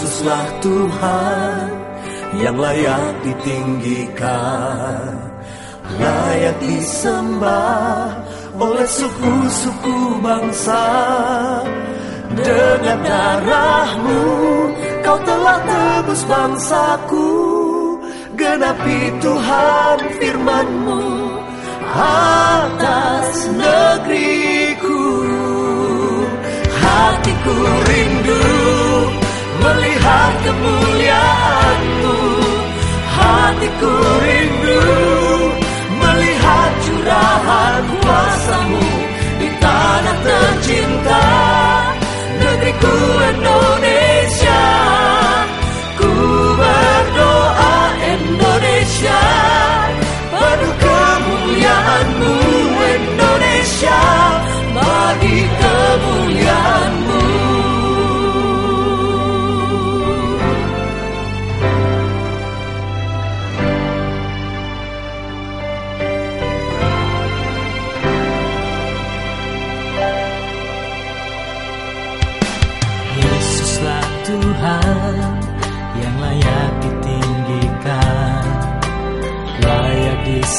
Yesuslah Tuhan yang layak ditinggikan, layak disembah oleh suku-suku bangsa. Dengan darahmu kau telah tebus bangsaku, genapi Tuhan firmanmu atas negeriku. Hatiku rindu kemuliaanmu Hatiku rindu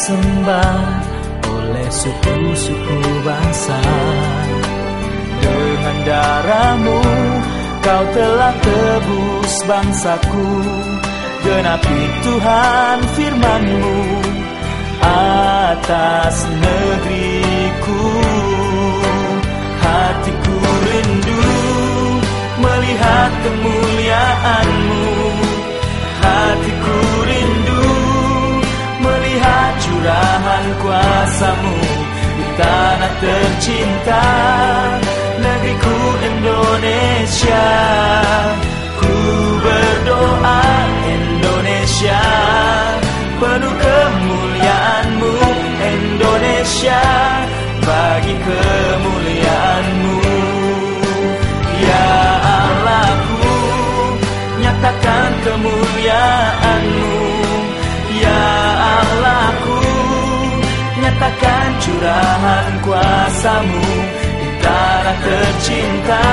disembah oleh suku-suku bangsa. Dengan darahmu kau telah tebus bangsaku. Genapi Tuhan firmanmu atas negeriku tercinta negeriku Indonesia. Ku berdoa Indonesia. Penuh kemuliaanmu Indonesia. Bagi kemuliaanmu. Ya Allahku Nyatakan kemuliaanmu. Ya Allahku Nyatakan curahan kuasamu Di tanah tercinta